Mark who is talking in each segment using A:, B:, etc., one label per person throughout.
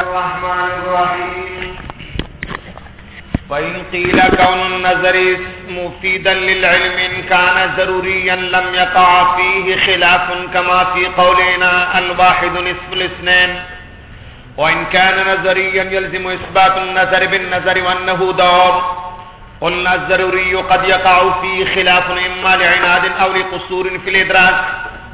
A: الرحمن الرحيم فإن قيل كون النظر مفيدا للعلم إن كان ضروريا لم يقع فيه خلاف كما في قولنا الواحد نصف الاثنين وإن كان نظريا يلزم إثبات النظر بالنظر وأنه دور قلنا الضروري قد يقع فيه خلاف إما لعناد أو لقصور في الإدراك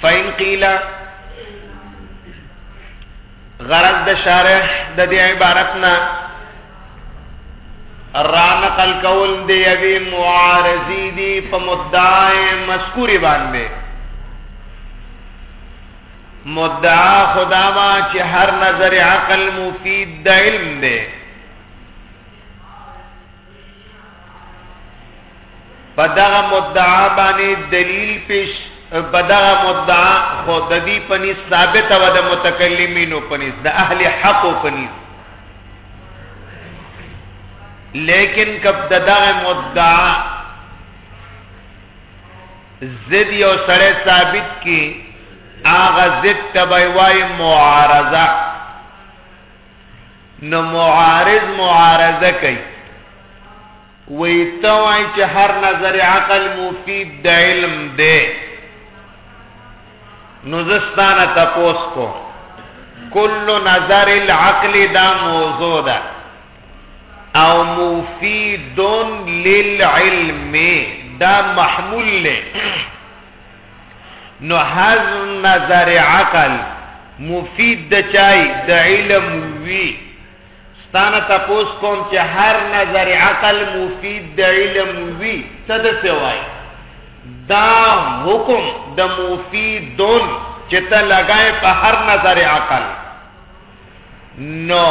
A: فین قیل غرض د شارح د دې عبارت نه را نقل کول دی یوی معارضی دی په مدعای مذکوری باندې مدعا خدا ما چې هر نظر عقل مفید د علم دی په دغه مدعا باندې دلیل پیش په دغه مدعا خو د دې پني ثابت و د متکلمینو پني د اهل حق پني لیکن کب دغه مدعا زد یو سره ثابت کی آغا زد تبای وای معارضه نو معارض معارضه کوي وی ته وای چې هر نظر عقل مفید د علم دی نو زستانه تپوس کو کل نظر العقل دا موضوع ده او مفید للعلم دا محمول له نو هضم نظر عقل مفید د چای د علم وی ستانه تاسو کوم چې هر نظر عقل مفید د علم وی څه د سوای دا حکم د مفیدون چې ته لګای په هر نظر عقل نو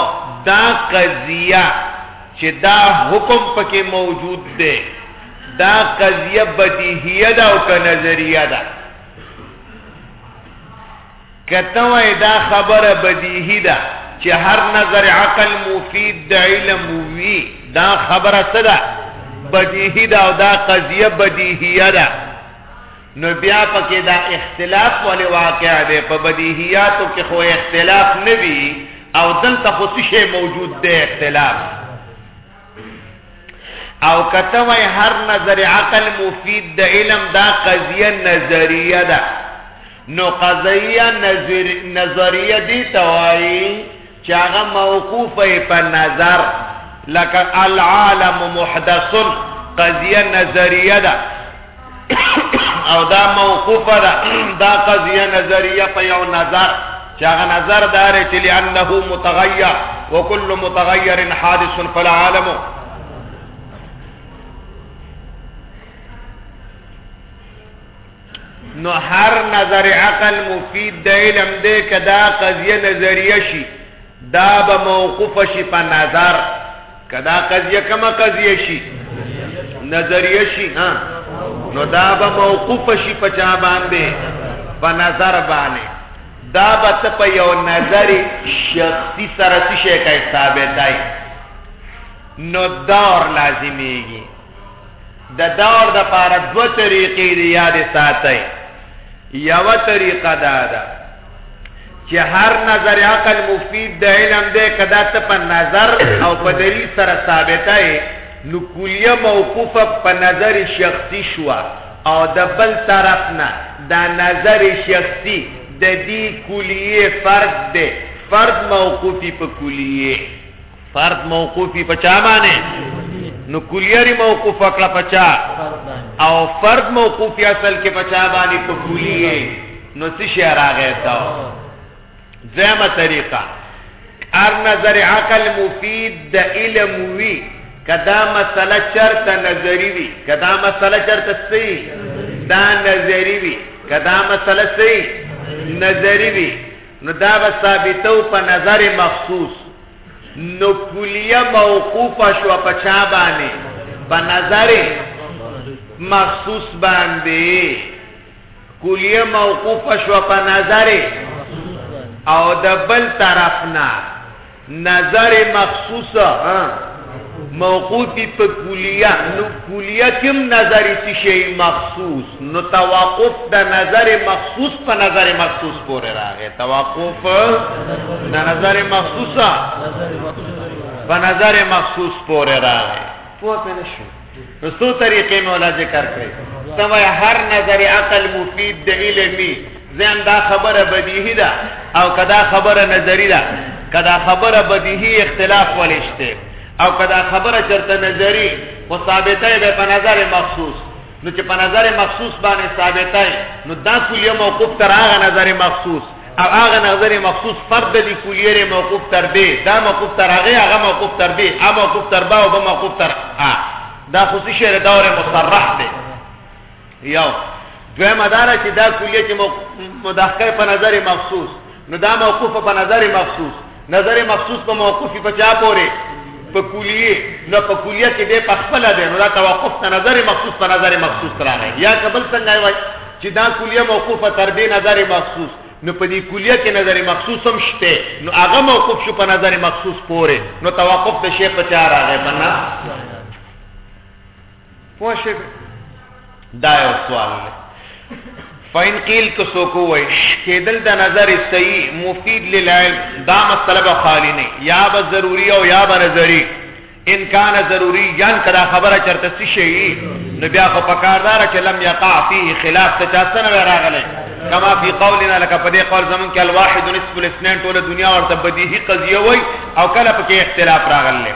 A: دا قضیه چې دا حکم پکې موجود دی دا قضیه بدیهیه ده او که نظریه ده کته وای دا خبره بدیهی ده چې هر نظر عقل مفید د علم وی دا خبره څه ده بدیهی ده او دا قضیه بدیهیه ده نو بیا پکې دا اختلاف ولې واقع دی په بدیهیاتو کې خو اختلاف نه وي او دلته خو څه شی موجود دی اختلاف او کته وای هر نظر عقل مفید د علم دا قضیه نظریه ده نو قضیه نظر نظریه دی توای چې هغه موقوف یې په نظر لکه العالم محدث قضیه نظریه ده او دا موقوف ده دا قضیه نظریه په یو نظر چې هغه نظر دار چې لانه متغیر وكل متغیر حادث فالعالم نو هر نظر عقل مفید د علم دی که دا قضیه نظریه شي دا به موقوف شي په نظر که دا قضیه کومه قضیه شي نظریه شي ها نو دا به موقوف شي په چا باندې په نظر باندې دا به ته په یو نظر شخصي سره څه شي کوي ثابتای نو دور لازميږي د دور د پاره دو طریقې دی یاد ساتي یو طریقه دا ده چې هر نظر عقل مفید د علم دی کدا ته په نظر او په دری سره ثابته نو کلیه موقوفه په نظر شخصي شو او د بل طرف نه دا نظر شخصي د دې کلیه فرد دی فرد موقوفی په کلیه فرض موقوفی پچا باندې نو کلیری موقوف کړه پچا او فرض موقوفی اصل کې پچا باندې په کلیه نو څه شی راغی تا زمه طریقه ار نظر عقل مفید د علم وی کدا مسله چرته نظری وی کدا مسله چرته سی دا نظری وی کدا مسله سی نظری وی نو دا به ثابتو په نظر مخصوص نو کلیه موقوف شو په چا باندې په نظر مخصوص باندې کلیه موقوف شو په نظر او د بل طرفنا نظر مخصوص ها موقوف وي په کلیه نو کلیه کې هم نظر څه شی مخصوص نو توقف د نظر مخصوص په نظر مخصوص پورې راغی توقف د نظر مخصوصه په نظر مخصوص پورې راغی پوه نه شو نو څو طریقې مې ولا ذکر کړې سمه هر نظر عقل مفید د علمي ځان دا خبره بدیهی ده او کدا خبره نظری ده کدا خبره بدیهی اختلاف ولشته او کدا خبره چرته نظری خو ثابته ده په نظر مخصوص نو چې په نظر مخصوص باندې ثابته نو دا کلیه موقوف تر هغه نظر مخصوص او هغه نظر مخصوص فرد دی کلیه موقوف تر دی دا موقوف تر هغه هغه موقوف تر دی هغه موقوف تر با او به موقوف تر ا دا خصوصي شعر دور مصرح دی یو دوی مدار چې دا کلیه چې مدخل په نظر مخصوص نو دا موقوف په نظر مخصوص نظر مخصوص په موقوفي په چا پورې په کلیه نو په کلیه کې به په خپل ده نو دا توقف ته نظر مخصوص په نظر مخصوص راغی یا قبل څنګه وای چې دا کلیه موقوفه تر دې نظر مخصوص نو په دې کلیه کې نظر مخصوص هم شته نو هغه موقوف شو په نظر مخصوص پورې نو توقف د شی په چا راغی بنا پوه شئ دا یو سوال دی فین قیل که څوک وایي کېدل د نظر صحیح مفید للعلم دا مسله به خالی نه یا به ضروري او یا به نظري ان کان ضروري یان کدا خبره چرته څه شي نو بیا خو پکاردار چې لم یقع فيه خلاف ته چاسن راغله کما فی قولنا لك په دې قول زمون کې الواحد نصف الاثنين ټول دنیا ورته بدیهی قضیه وای او کله پکې اختلاف راغله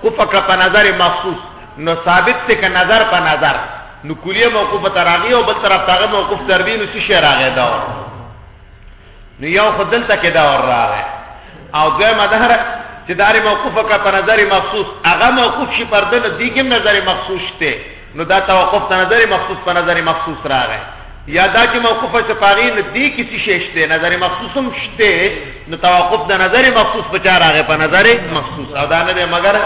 A: خو فکر په نظر مخصوص نو ثابت ته که نظر په نظر نو کلیه موقوفه تراغی او بل طرف تاغه موقوف تربی نو څه شی راغی دا نو یو خو دلته کې دا ور راغی او دویمه دا چې داري موقوفه کا په نظر مخصوص هغه موقوف شي پر دنه دیګم نظر مخصوص ته نو دا توقف ته نظر مخصوص په نظر مخصوص راغی یا دا چې موقوفه چې پاغې نه دی کې څه شی شته نظر مخصوص هم شته نو توقف د نظر مخصوص په چا راغی په نظر مخصوص او دا نه دی مګر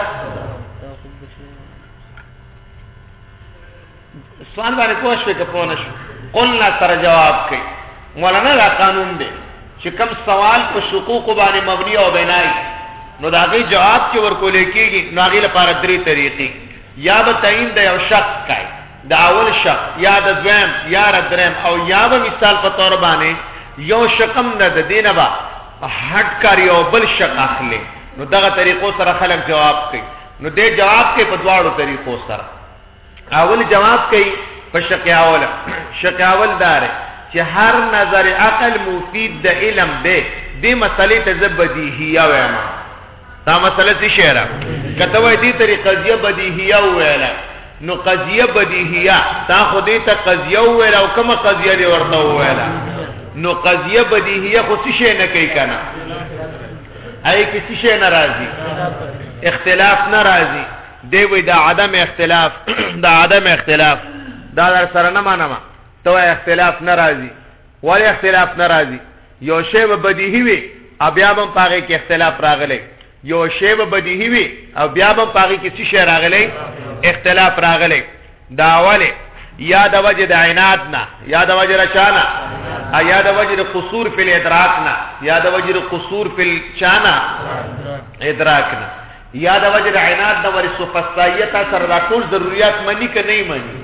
A: سوال باندې پوه شو که پوه نه شو قلنا سره جواب کوي مولانا دا قانون دی چې کم سوال په شقوق باندې مبني او بنای نو دا غي جواب چې ورکول کېږي نو هغه لپاره درې طریقې یا به تعین د یو شخص کای د اول شخص یا د دویم یا د دریم او یا به مثال په تور باندې یو شقم نه د دینه با هټ کار یو بل شق اخلي نو دغه طریقو سره خلک جواب کوي نو دې جواب کې په دواړو طریقو سره اول جواب کوي په شق اول شق اول دار چې هر نظر عقل مفید د علم به دې مسلې ته زبدیهیا وایم دا مسله څه شعر کته وای دي طریقه قضیه بدیهیه ویلا نو قضیه بدیهیه تا خو دې ته قضیه ویلا او کومه قضیه دې ورته ویلا نو قضیه بدیهیه خو څه شي نه کوي کنه هاي کې څه شي ناراضي اختلاف ناراضي دی وی دا عدم اختلاف دا عدم اختلاف دا در سره نه مانما ته اختلاف ناراضي ولی اختلاف ناراضي یو شی به بدیهي وي او بیا به هم په هغې کې اختلاف راغلی یو شی به بدیهي وي او بیا به هم په هغې کې څه شی راغلی اختلاف راغلی دا ولې یا د وجه د عناد نه یا د وجه د چا نه یا د وجه د قصور فی الادراک نه یا د وجه د قصور فی الچا نه ادراک نه یا د وجه د عناد نه ورې سوفسطائیه تا سره دا ټول ضروریات منی که نه منی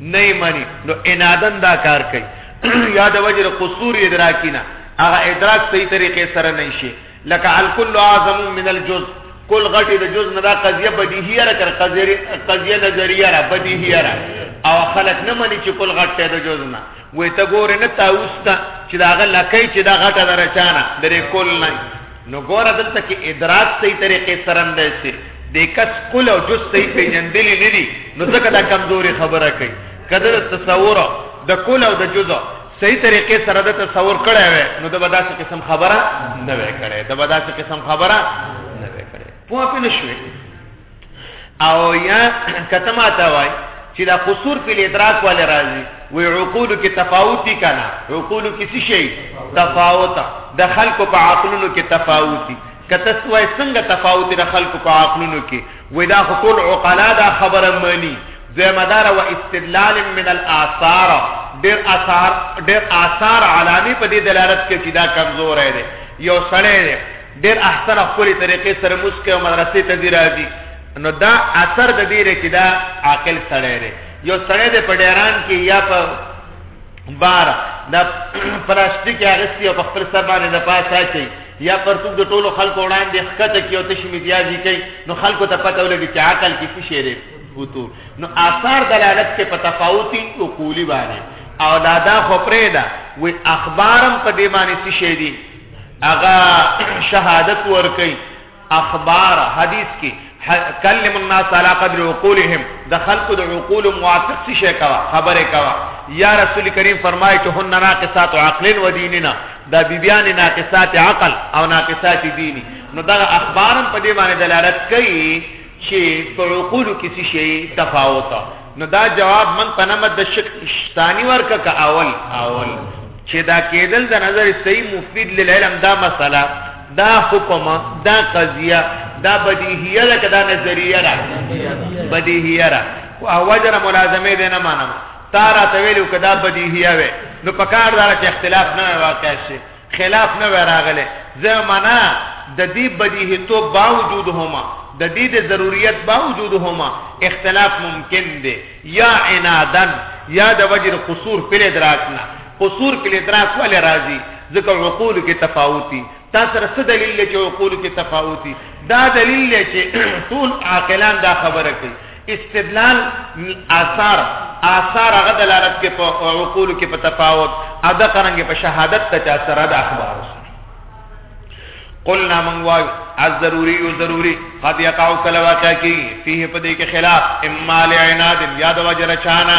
A: نه منی نو عنادن دا کار کوي یا د وجه د قصور ادراکی نه هغه ادراک صحیح طریقې سره نه شي لکه الکل اعظم من الجزء کل غټي د جزء نه دا قضیه بدیهیه را کړ قضیه نظریه را بدیهیه را او خلک نه مني چې کل غټه د جزء نه وې ته ګورې نه تاوس ته چې دا هغه لکۍ چې دا غټه ده رچانه درې کول نه نو ګوره دلته کې ادراک صحیح طریقې سرندی سي د کس کل او جز صحیح پیژندلې نه دي نو ځکه دا کمزوري خبره کوي کله د تصور د کل او د جز صحیح طریقې سره د تصور کړی وي نو د بداسې قسم خبره نه وي کړی د بداسې قسم خبره نه وي کړی پوه پنه شوې او یا کته ما ته وای چې دا قصور په ادراک والے راځي وی عقول کې تفاوتی کنا عقول کې څه شي تفاوت د خلکو په عقلونو کې تفاوتی کته سوای څنګه تفاوت د خلکو په عقلونو کې وی دا خپل عقلا دا خبره مانی زمدار و استدلال من الاثار ډیر اثار ډیر اثار علامه په دې دلالت کوي چې دا کمزور دی یو سړی دی ډیر احسن او ښکلې طریقې سره موږ کوي او مدرسې ته دی راځي نو دا اثر د دې لري چې دا عاقل سړی دی یو سړی د پډیران کې یا په بار د پلاستیک اغستی او په خپل سر باندې د پاسه چي یا پرتوب د ټولو خلکو وړاندې ښکته کې او تشمی دیازي کوي نو خلکو ته پته ولګي چې عقل کې څه شی دی فوتو نو آثار دلالت کې په تفاوتی او قولی باندې او دا دا خو پرې ده وي اخبارم په دې باندې څه شی دی اغا شهادت ورکي اخبار حدیث کې کلم الناس على قدر عقولهم د خلق د عقول موافق څه شي کوا خبره کوا یا رسول کریم فرمایي چې هن ناقصات عقل و دیننا دا بیبیان ناقصات عقل او ناقصات دینی نو دا اخبارم په دې باندې دلالت کوي چې په عقول کې څه شي تفاوت نو دا جواب من په نمت د شک ثانی ورکه که اول اول چې دا کېدل د نظر صحیح مفید للعلم دا مسله دا حکم دا قضیه دا بدیهیه ده که دا نظریه ده بدیهیه ده او وجر ملازمه دې نه مانم تارا ته ویلو که دا بدیهیه وي نو پکار دا چې اختلاف نه واقع شي خلاف نه وی راغلی زه منا د دې بدیهی تو باوجود هم د دې د ضرورت باوجود هم اختلاف ممکن دی یا عنادن یا د وجر قصور په ادراک نه قصور په ادراک ولې راځي ځکه عقول کې تفاوتی تاسو سره څه دلیل چې عقول کې تفاوتی دا دلیل چې ټول عاقلان دا خبره کوي استدلال آثار آثار هغه دلالت کې په عقول کې په تفاوت ادا قرانګه په شهادت ته چا سره د اخبار قلنا من وای از ضروری او ضروری قد یقع کل واقع کی فيه په دې کې خلاف اما لعناد یاد وجر چانا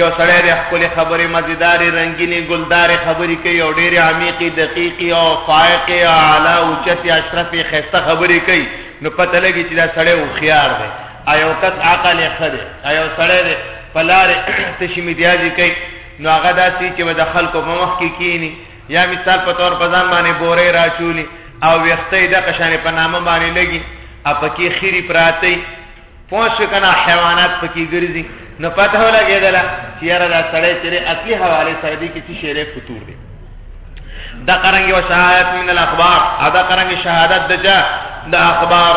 A: یو سړی دی ښکلې خبرې، مزیدارې، رنګینې، ګلدارې خبرې کوي او ډېرې عمیقې، دقیقې او فایقې، اعلی، اوچتې، اشرفې، ښایسته خبرې کوي، نو پته لګي چې دا سړی هوښیار دی او یو کس عقل یې ښه دی او یو سړی دی په لارې تشې میدیازې کوي، نو هغه داسې وي چې به د خلکو په مخ کې کېني یا مثال په طور په ځان باندې بورۍ راچولي او ویښته یې دقه شانې په نامه باندې لګي او پکې خیري پراته وي. پوه شو کنه حیوانات پکې ګرځي نو پته ولګېدله چې یاره دا سړی چېرې اصلي حوالې سره دی کې چې شعرې فطور دی دا قرنګ و شهادت من الاخبار ادا قرنګ شهادت د چا د اخبار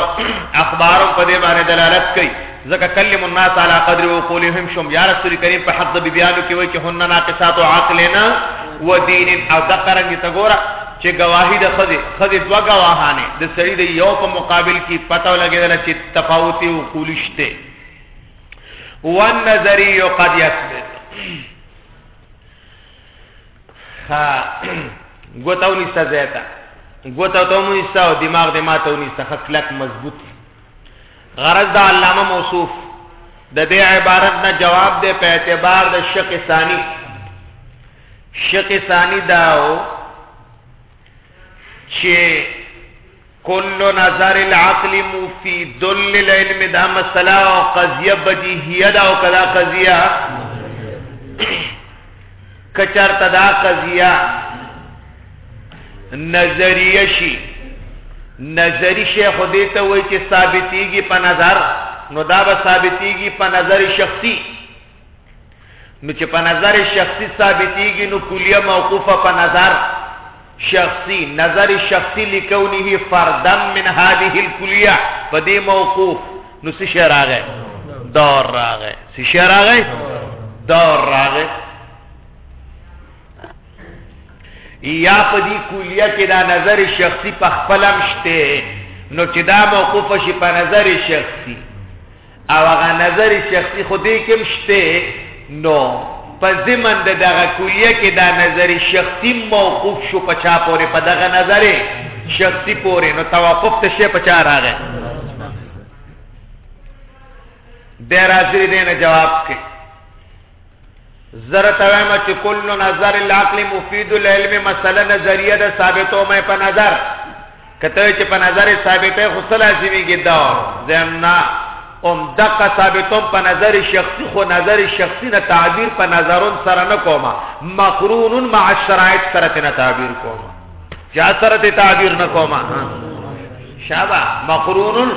A: اخبار په دې باندې دلالت کوي ځکه کلم الناس علی قدر وقولهم شم یا رسول کریم په حق د بیانو کې وایي چې هن ناقصات عقلنا و دین او دا قرنګ ته ګوره چې ګواهي د ښځې ښځې دوه ګواهانې د سړي د یو په مقابل کې پته ولګېدله چې تفاوتې عقولي شته والنظري قد يثبت ها ګوتاو نشته زیاته ګوتاو ته مو نشته او دماغ دې ماته ونیسته خکلک مضبوط غرض د علامه موصوف د دې عبارت نه جواب دی په اعتبار د شق ثانی شق ثانی داو چې کل نظر العقل مفید للعلم دا مسله او قضیه بدیهیه دا او کدا قضیه کچر تدا قضیه نظریه شي نظری شي خو دې ته وایي چې ثابتېږي په نظر نو دا به ثابتېږي په نظر شخصي نو چې په نظر شخصي ثابتيږي نو کلیه موقوفه په نظر شخصي نظر شخصي لکونه فردا من هذه الكليه په دې موقوف نو څه شی راغی دور راغی څه شی راغی دور راغی یا په دې کلیه کې دا نظر شخصي په خپلم شته نو چې دا موقوف شي په نظر شخصي او هغه نظر شخصي خو دې کې مشته نو په زمن د دغه کلیه کې دا نظر شخصي موقوف شو په چا پورې په دغه نظر شخصي پورې نو توقف ته شي په چا راغی د راځي دې نه جواب کې زرته وایم چې کل نظر العقل مفید العلم مسله نظریه ده ثابتو مې په نظر کته چې په نظر ثابته خو سلا سیمیږي دا زمنا ام دقه ثابتو په نظر شخصي خو نظر شخصي نه تعبیر په نظرون سره نه کومه مقرون مع الشرایط سره نه تعبیر کومه چا سره ته تعبیر نه کومه شابه مقرون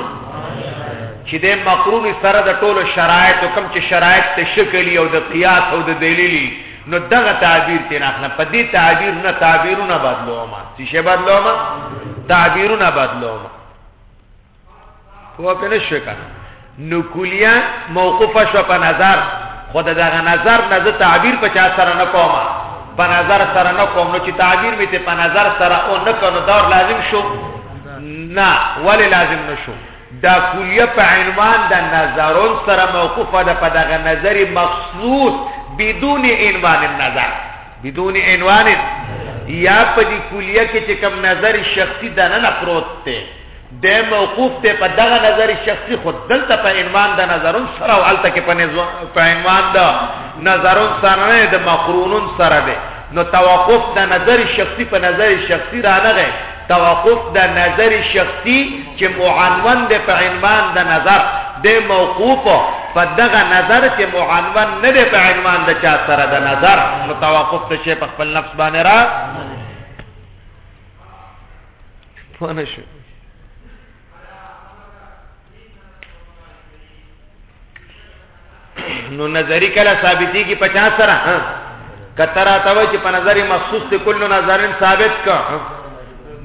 A: چې د مقرون سره د ټولو شرایط او کم چې شرایط ته شکلی او د قیاس او د دلیلی نو دغه تعبیر ته نه اخلم په دې تعبیر نه تعبیرونه بدلوم چې شی بدلوم تعبیرونه بدلوم په کنه شو کنه نو کلیه موقوفه شو په نظر خود دغه نظر نه زه تعبیر په چا سره نه کوم په نظر سره نه کوم نو چې تعبیر می ته په نظر سره او نه کنو دور لازم شو نه ولی لازم نشو دا کلیه په عنوان د نظرون سره موقوفه ده په دغه نظر مخصوص بدون عنوان النظر بدون عنوان یا په دې کلیه کې چې کوم نظر شخصي دنه نه پروت دی دی موقوف دی په دغه نظر شخصي خو دلته په عنوان د نظرون سره او هلته کې په عنوان د نظرون سره نه د مقرونون سره دی نو توقف د نظر شخصي په نظر شخصي رانغی توقف د نظر شخصي چې معنون دی په عنوان د نظر د موقوف په دغه نظر چې معنون نه دی په عنوان د چا سره د نظر نو توقف ته شی په خپل نفس باندې را پوه نه شو نو نظری کله ثابتی کی 50 سره کترا ته وای چې په نظر مخصوص ته کله نظرن ثابت کا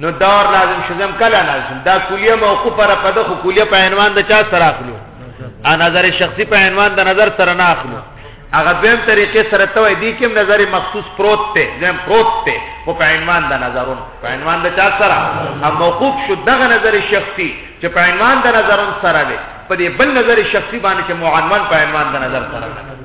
A: نو دور لازم شزم کله لازم دا کلیه موقوف پر په دغه کلیه په عنوان د چا سره اخلو ا نظر شخصي په عنوان د نظر سره نه اخلو هغه دویم طریقې سره ته وای دی کوم نظر مخصوص پروت ته دویم پروت ته او په عنوان د نظرون په عنوان د چا سره هم موقوف شو دغه نظر شخصي چې په عنوان د نظرون سره دی په دې بل نظر شخصي باندې چې معنوان په عنوان د نظر سره دی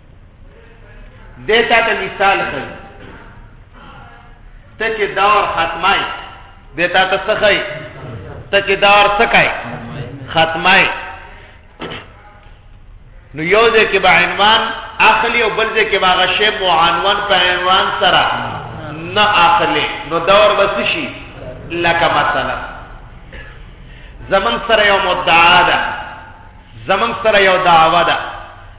A: دیتا ته مثال خي ته چې دور ختمای دیتا ته څه خي ته چې دور څه کوي ختمای نو یو دې کې به عنوان اخلي او بل دې کې به غشې مو عنوان په عنوان سره نه اخلي نو دور بس شي لکه مثلا زمن سره یو مدعا ده زمن سره یو دعوه ده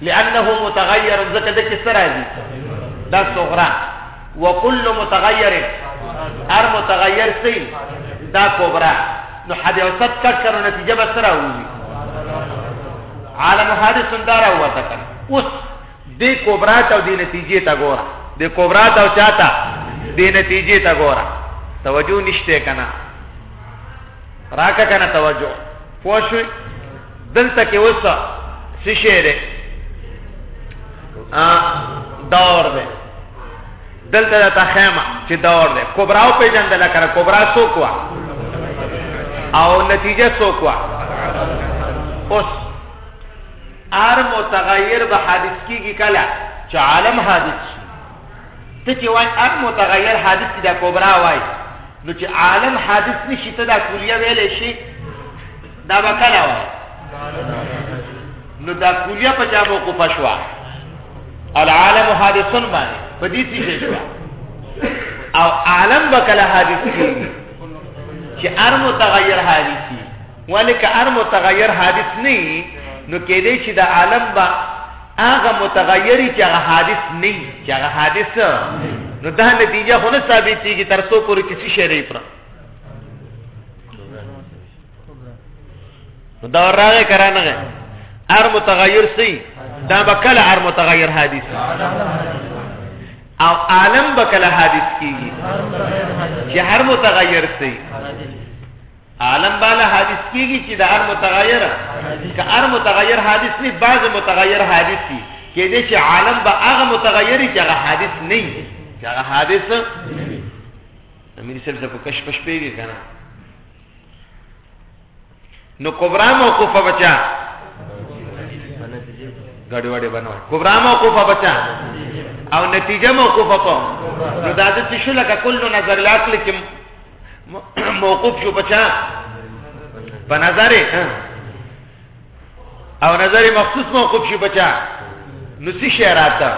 A: لانه متغير ځکه د کې سره دي دا صغرا وكل متغير هر متغير سي دا کبرا نو حدیثت کټ کړو نتیجه به سره وي عالم حادث اندار هوا تا کړ اوس دې کبرا ته دې نتیجې تا ګوره دې کبرا ته چاته دې نتیجې تا ګوره توجه نشته کنه راکه کنه توجه پوښوي دلته کې وسه څه شی دی ا دور دی دلته د تخیمه چې دور دی کبرا او پیجندل کړه کبرا څوک وا او نتیجه څوک وا اوس
B: ار متغیر به حادث کیږي کله چې عالم حادث شي ته چې وای هغه متغیر حادث چې دا کبرا وای نو چې عالم حادث نشي ته دا کلیه ویلې شي دا وکړه وای نو دا کلیه په جامو کو پښوا العالم حادثن باندې په دې څه شي او عالم وکړه حادث کیږي چې ار متغیر حادثي ولکه ار متغیر حادث نه نو کې دې چې دا عالم با هغه متغیری چې هغه حادث نه وي چې هغه حادث نو دا نتیجه خو نه ثابتېږي تر څو پورې چې څه شی پر نو دا راغی کرانه هر متغیر سي دا به کله هر متغیر حادث او عالم به کله حادث کیږي چې هر متغیر سي عالم بالا حادث کیږي چې د ار متغیر که ار متغیر حادث نه بعض متغیر حادث دي کې دې چې عالم به هغه متغیر چې هغه حادث نه وي چې هغه حادث نه وي امیر صاحب زه په کش پش پیږي کنه نو کبرا موقوفه بچا غړي وړي بنو کبرا موقوفه بچا او نتیجه موقوفه په نو دا د څه شو لکه کله نظر العقل کې موقوف شو بچا په نظر او نظر مخصوص موقوف شي بچا نو څه شی راته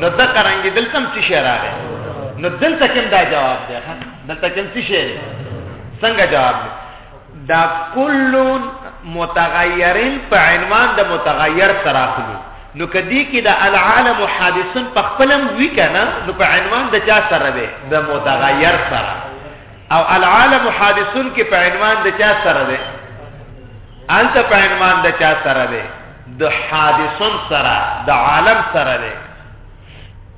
B: نو د قرانګ دلته څه شی راغی نو دلته کوم دا جواب دی دلته کوم څه شی څنګه جواب دی دا کل متغیرن په عنوان د متغیر سره اخلي نو کدی کې د العالم حادثن په خپلم وی کنه نو په عنوان د چا سره دی د متغیر سره او العالم حادثن کې په عنوان د چا سره دی انت په عنوان د چا سره دی د حادثن سره د عالم سره دی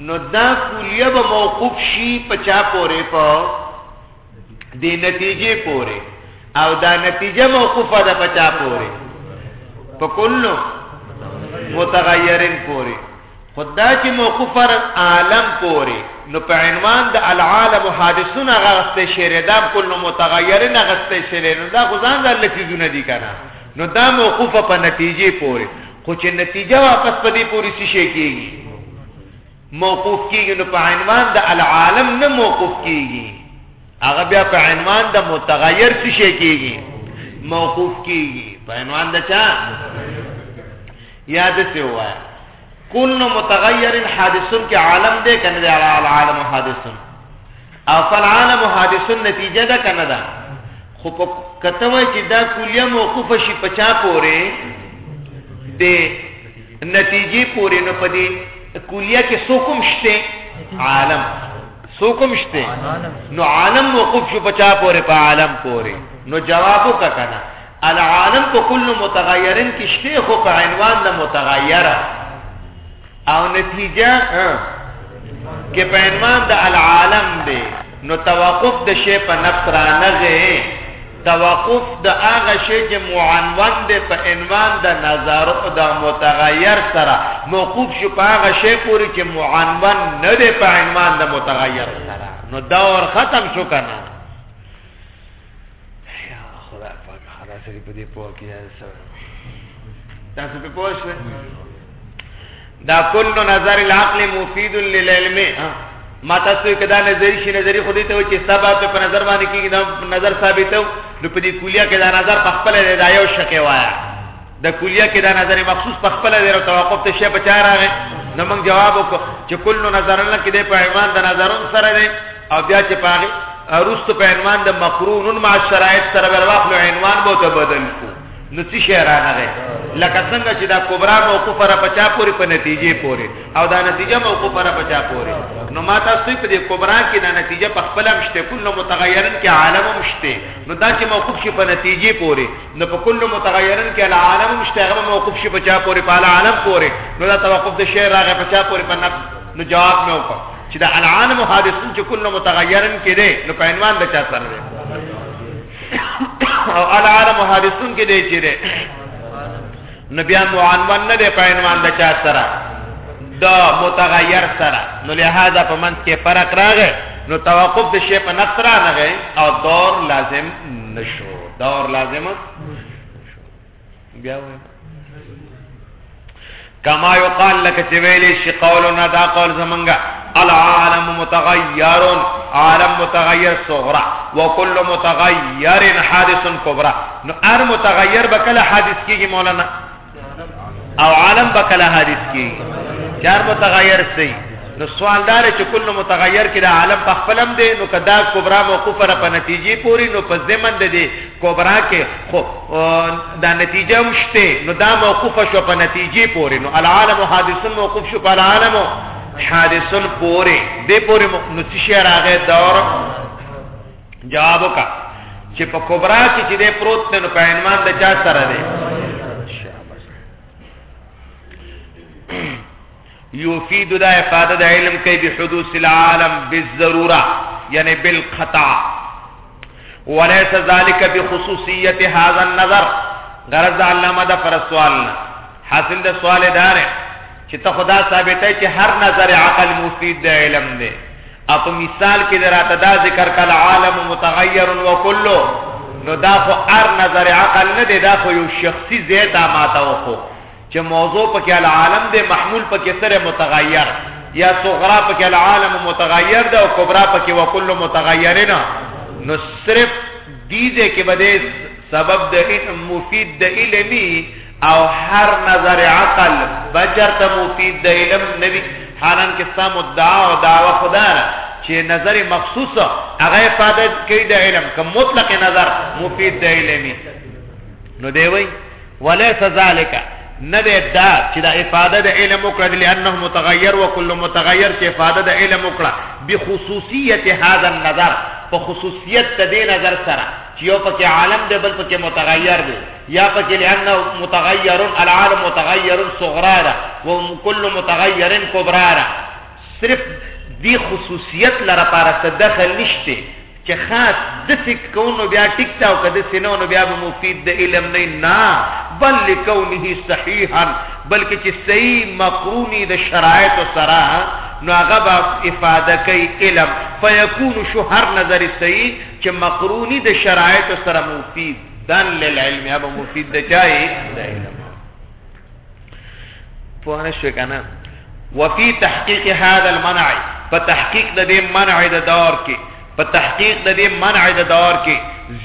B: نو دا کلیه به موقوف شي په چا پورې په دې نتیجې پورې او دا نتیجه موقوفه ده په چا پورې په کلو متغیرن پورې خدا چې موقوفر عالم پورې نو په عنوان د العالم حادثون غسته شعر دا کلو متغیرن غسته شعر نو دا خدان د لفظونه دي کنه نو دا موقوفه په نتیجې پورې خو چې نتیجه واپس په دې پورې څه شي کېږي موقوف کېږي نو په عنوان د العالم نه موقوف کېږي هغه بیا په عنوان د متغیر څه شي کېږي موقوف کېږي په عنوان د چا یاد څه وایي کل متغیر حادثن کې عالم دې کنه العالم حادثن او فالعالم حادث نتیجه ده کنه ده خو په کته وای چې دا کلیه موقوفه شي په چا پورې د نتیجې پورې نو په دې کلیه کې سوکم شته عالم سوکم شته نو عالم موقوف شو په چا پورې په عالم پورې نو جوابو کا کنه العالم په کل متغیرن کې شته خو په عنوان د متغیره او نتیجه کې په عنوان د العالم دی نو توقف د شی په نفس را نغه توقف د هغه شی چې معنون دی په عنوان د نظر او د متغیر سره موقوف شو په هغه شی پورې چې معنون نه دی په عنوان د متغیر سره نو دور ختم شو کنه خدا پاک خدا سری په دې پوه کې سره تاسو په پوه شئ دا کل نظر العقل مفید للعلم ما تاسو کدا نظر شي نظر خو دې ته چې سبب په نظر باندې کې دا نظر ثابتو نو په دې کلیه کې دا نظر په خپل دی دا یو شکه وایا د کلیه کې دا نظر مخصوص په خپل دی او توقف ته شی بچا راغی نو موږ جواب وکړو چې کل نظرنا کې د په ایمان د نظرون سره دی او بیا چې پاغي ارست په عنوان د مقرون مع شرایط سره بل واخل عنوان به ته بدل کو نو څه شی رانه غي لکه څنګه چې دا کبرا موقوف را پچا پوری په نتیجې پوری او دا نتیجه موقوف را پچا پوری نو ما تاسو په دې کبرا کې دا نتیجه په خپل مشته کله متغیرن کې عالم مشته نو دا چې موقوف شي په نتیجې پوری نو په کله متغیرن کې العالم مشته هغه موقوف شي په چا پورې په العالم پورې نو دا توقف د شعر هغه په چا پورې په نفس نو جواب نه وکړ چې دا العالم حادثون چې کله متغیرن کې دي نو په عنوان د چا سره دي او العالم حادثون کې دي چې نو بیا معنون نه دی په عنوان د چا سره د متغیر سره نو لهدا په منځ کې فرق راغی نو توقف د شی په نفس را نغی او دور لازم نشو دور لازم بیا وای کما یقال لک چې ویلې شي قولنا دا قول زمونږه العالم متغیر عالم متغیر صغرا وكل متغیر حادث کبرا نو ار متغیر به کله حادث کیږي مولانا او عالم به کله حادث کیږي چار متغیر سي نو سوال دار چې کل متغیر کې د عالم په خپلم دی نو کدا کبرا موقوفه را په نتیجې پوری نو په زمن د دی کبرا کې خو دا نتیجه هم شته نو دا موقوفه شو په نتیجې پوری نو العالم حادث موقوف شو په العالم حادث پوری دی پوری نو څه شي راغې دور جواب وکا چې په کبرا کې چې دې پروت ته په عنوان د چا سره دی یفید دا افاده د علم کې به حدوث العالم بالضروره یعنی بالقطع وليس ذلك بخصوصيه هذا النظر غرض علامه دا پر سوال نه حاصل د سوال دار چې ته خدا ثابتای چې هر نظر عقل مفید د علم دی او په مثال کې دراته دا ذکر کړه عالم متغیر و کلو نو دا خو ار نظر عقل نه دی دا خو یو شخصي زیتا ماته وخو چې موضوع پکې العالم دی محمول پکې سره متغیر یا صغرا پکې العالم متغیر ده او کبرا پکې وکل متغیرن نو صرف دیده کې بده سبب د مفید د علمي او هر نظر عقل بچرت مفید د علم نبی حالان کې ستا مدعا او دعوه خدا نه چې نظر مخصوص هغه افاده کوي د علم کوم مطلق نظر مفید د علمي نو دی وای وليس ذالک نه ده دا چې دا افاده د علم وکړه د لانه متغیر او کل متغیر چې افاده د علم وکړه بخصوصیت هذا النظر په خصوصیت د نظر سره چې یو پکې عالم دی بل پکې متغیر دی یا پکې لانه متغیر العالم متغیر صغرا ده و کل متغیر کبرا ده صرف دی خصوصیت لره لپاره څه دخل نشته چې خاص د سک کونو بیا ټیک تا او کده سينو نو بیا به مفید د علم نه نه بل لکونه صحیحا بلکې چې صحیح مقرونی د شرایط سره نو هغه به افاده کوي علم فیکون شو هر نظر صحیح چې مقرونی د شرایط سره مفید دان للعلم یا به مفید د چای د علم په نه شو کنه وفي تحقيق هذا المنع په تحقيق د دې منع د دور کې په تحقيق د دې منع د دور کې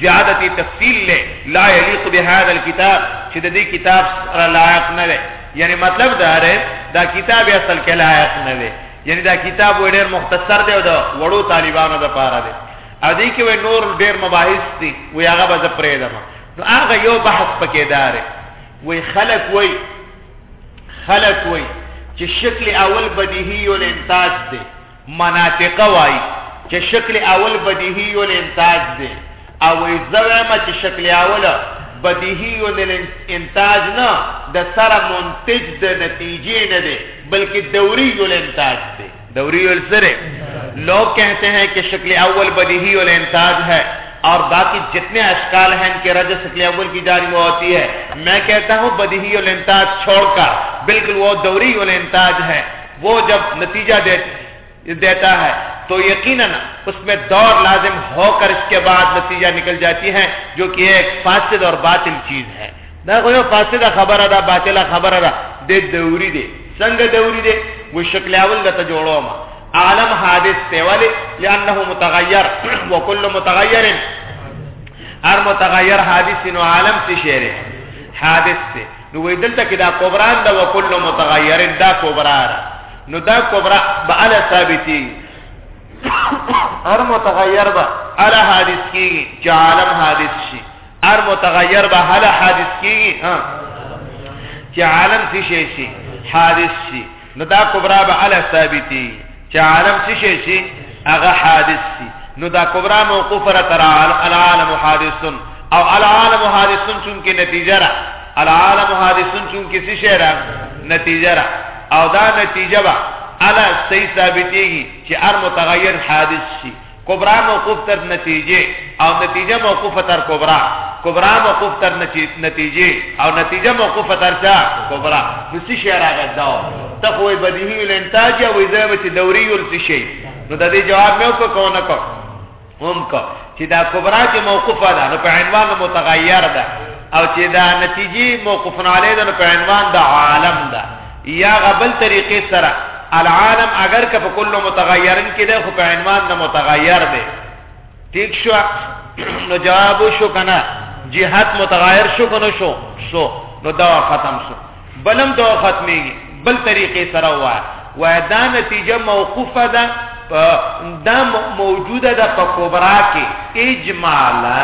B: زیادت تفصیل له لا يليق بهذا الكتاب چې د دې کتاب سره لایق نه دی یعنی مطلب دا دی دا کتاب اصل کې لایق نه دی یعنی دا کتاب وړ مختصر دی او دا وړو طالبانو د پاره دی ا دې کې وې نور ډېر مباحث دي وې هغه به زپرې دم نو هغه یو بحث پکې دار وې خلق وې خلق وې چې شکل اول بدیهی او انتاج دي مناطق وای چې شکل اول بدیهی او انتاج دي او وې زوامه چې شکل اول بدیهی او انتاج نه د سره منتج د نتیجې نه دي بلکې دوري او انتاج دي दौरी सरे लोग कहते हैं कि शक्ल अव्वल बनी ही इम्ताज है और बाकी जितने अशकाल हैं इनके रज शक्ल अव्वल की जानी होती है मैं कहता हूं बदही इम्ताज छोड़कर बिल्कुल वो दौरी इम्ताज है वो जब नतीजा दे, देता है तो यकीनन उसमें दौर लाजिम होकर इसके बाद नतीजा निकल जाती है जो कि एक फासिद और बातिल चीज है دا خو یو فاسده خبره ده باطله خبره ده د دوري دي څنګه دوري دي و شکل اول د ته جوړو ما عالم حادث ته ولی لانه متغیر وکل متغیر هر متغیر حادث نو عالم څه شی دی حادث دی نو وې دلته کې دا کبران دا وکل متغیر دا کبرا نو دا کبرا بعل ثابتی هر متغیر به علی حادث کیږي چې عالم حادث شي هر متغیر به هله حادث کیږي ها چې عالم څه شي شي حادث شي نو دا کبرا به هله ثابتي چې عالم څه شي شي هغه حادث شي نو دا کبرا موقوف را تر العالم حادث او العالم حادث چونکه نتیجه را العالم حادث چونکه څه شي را نتیجه را او دا نتیجه به
A: الا صحیح ثابتېږي چې هر متغیر حادث شي کبرا موقوف تر نتیجه او نتیجه موقوفه تر کبرا کبرا موقوف تر نتیجه او نتیجه موقوفه تر چا کبرا نو څه شی راغی دا ته خو بدیهی الانتاج او زه به چې دوری ول څه شی نو د دې جواب مې وکړ کو نه کو هم کو چې دا کبرا چې موقوفه ده نو په عنوان متغیر ده او چې دا نتیجه موقوفن علی ده نو په عنوان د عالم ده یا هغه بل طریقې سره العالم اگر که په کلو متغیرن کې ده خو په عنوان نه متغیر ده ٹھیک شو نو جواب شو کنه جهاد متغیر شو کنه شو شو نو دا ختم شو بلم دا ختميږي بل طریقې سره وای وای دا نتیجه موقوفه ده دا موجوده ده په کبرا کې اجمالا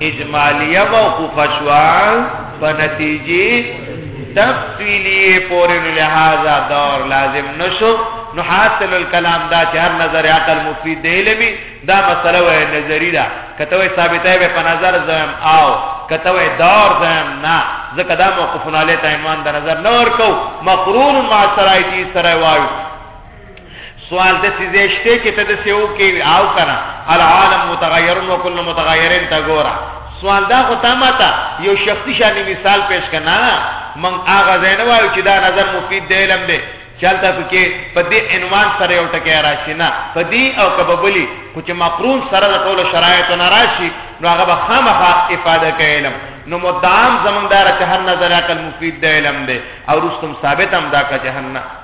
A: اجمالیه موقوفه شوا په نتیجه تفصیلیه پورې نو لہذا دور لازم نشو نو حاصل الكلام دا چې هر نظر عقل مفید دی علمي دا مسله وه نظری ده کته وي ثابته به په نظر زم او کته وي دور زم نه ځکه دا موقوفونه له ایمان د نظر نور کو مقرون مع شرایطی سره وایو سوال د سیزه شته چې ته د سیو کې او کنه العالم متغیر و کل متغیرن تا ګورا سوال دا خو تا ماته یو شخصي شانی مثال پیش کنا من هغه زین وایو چې دا نظر مفید دی علم دی چلته پکې په دې عنوان سره یو ټکی راشي نه په دې او کببلی خو چې مقرون سره د ټولو شرایطو نه راشي نو هغه به خامخا افاده کوي علم نو مدام زموږ دار چې هر نظر عقل مفید دی علم دی او رستم ثابت هم دا که جهنم